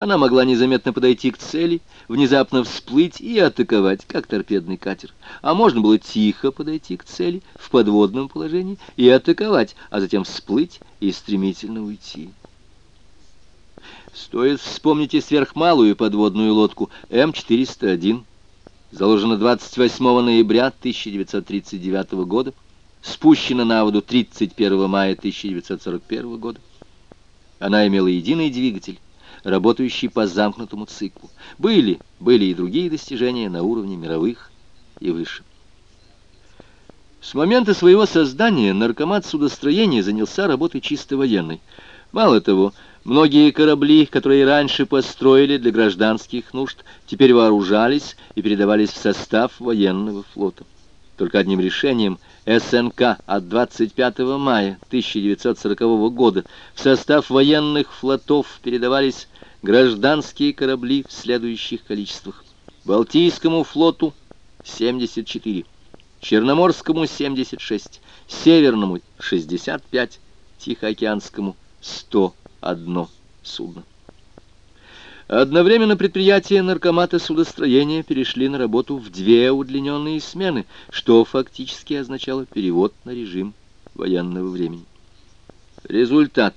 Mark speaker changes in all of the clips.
Speaker 1: Она могла незаметно подойти к цели, внезапно всплыть и атаковать, как торпедный катер. А можно было тихо подойти к цели в подводном положении и атаковать, а затем всплыть и стремительно уйти. Стоит вспомнить и сверхмалую подводную лодку М-401, заложена 28 ноября 1939 года, спущена на воду 31 мая 1941 года. Она имела единый двигатель, работающий по замкнутому циклу. Были, были и другие достижения на уровне мировых и выше. С момента своего создания наркомат судостроения занялся работой чисто военной. Мало того, многие корабли, которые раньше построили для гражданских нужд, теперь вооружались и передавались в состав военного флота. Только одним решением СНК от 25 мая 1940 года в состав военных флотов передавались гражданские корабли в следующих количествах. Балтийскому флоту 74, Черноморскому 76, Северному 65, Тихоокеанскому 101 судно. Одновременно предприятия наркомата судостроения перешли на работу в две удлиненные смены, что фактически означало перевод на режим военного времени. Результат.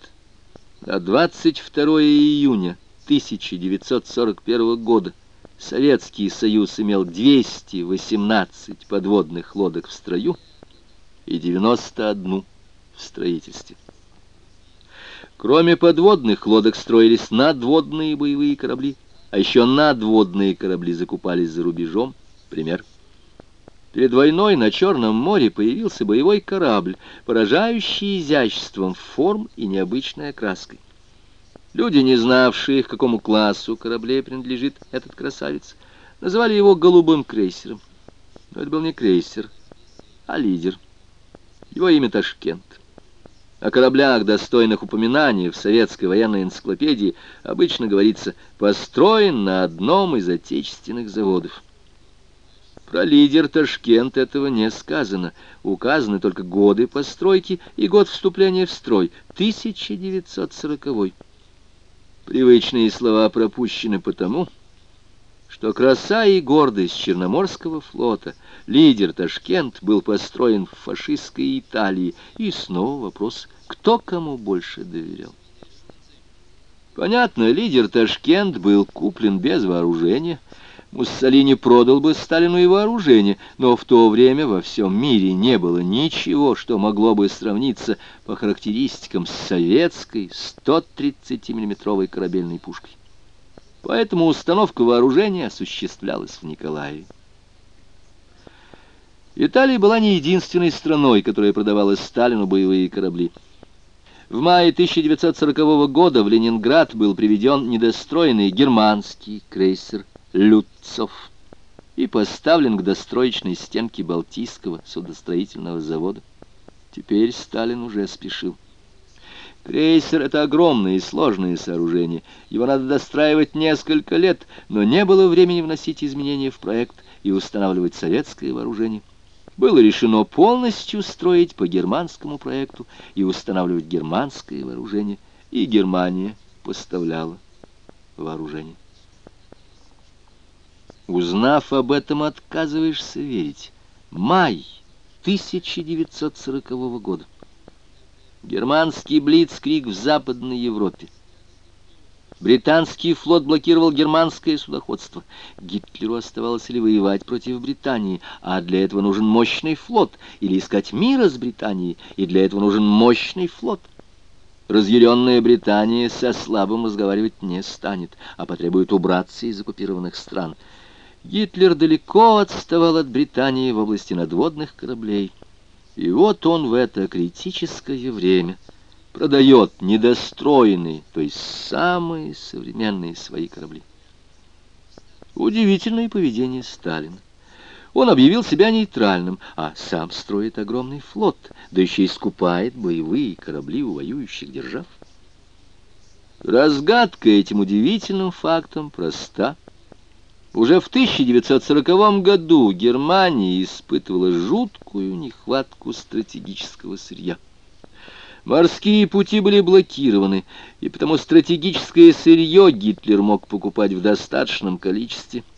Speaker 1: На 22 июня 1941 года Советский Союз имел 218 подводных лодок в строю и 91 в строительстве. Кроме подводных лодок строились надводные боевые корабли, а еще надводные корабли закупались за рубежом. Пример. Перед войной на Черном море появился боевой корабль, поражающий изяществом форм и необычной окраской. Люди, не знавшие, к какому классу кораблей принадлежит этот красавец, называли его «голубым крейсером». Но это был не крейсер, а лидер. Его имя Ташкент. О кораблях, достойных упоминания в советской военной энциклопедии, обычно говорится «построен на одном из отечественных заводов». Про лидер Ташкент этого не сказано. Указаны только годы постройки и год вступления в строй — 1940 -й. Привычные слова пропущены потому, что краса и гордость Черноморского флота, лидер Ташкент, был построен в фашистской Италии. И снова вопрос, кто кому больше доверял. Понятно, лидер Ташкент был куплен без вооружения. Муссолини продал бы Сталину и вооружение, но в то время во всем мире не было ничего, что могло бы сравниться по характеристикам с советской 130 миллиметровой корабельной пушкой. Поэтому установка вооружения осуществлялась в Николаеве. Италия была не единственной страной, которая продавала Сталину боевые корабли. В мае 1940 года в Ленинград был приведен недостроенный германский крейсер «Люцов» и поставлен к достроечной стенке Балтийского судостроительного завода. Теперь Сталин уже спешил. Крейсер — это огромное и сложное сооружение. Его надо достраивать несколько лет, но не было времени вносить изменения в проект и устанавливать советское вооружение. Было решено полностью строить по германскому проекту и устанавливать германское вооружение, и Германия поставляла вооружение. Узнав об этом, отказываешься верить. Май 1940 года. Германский блицкриг в Западной Европе. Британский флот блокировал германское судоходство. Гитлеру оставалось ли воевать против Британии, а для этого нужен мощный флот, или искать мира с Британией, и для этого нужен мощный флот. Разъяренная Британия со слабым разговаривать не станет, а потребует убраться из оккупированных стран. Гитлер далеко отставал от Британии в области надводных кораблей. И вот он в это критическое время продает недостроенные, то есть самые современные свои корабли. Удивительное поведение Сталина. Он объявил себя нейтральным, а сам строит огромный флот, да еще и скупает боевые корабли у воюющих держав. Разгадка этим удивительным фактом проста. Уже в 1940 году Германия испытывала жуткую нехватку стратегического сырья. Морские пути были блокированы, и потому стратегическое сырье Гитлер мог покупать в достаточном количестве –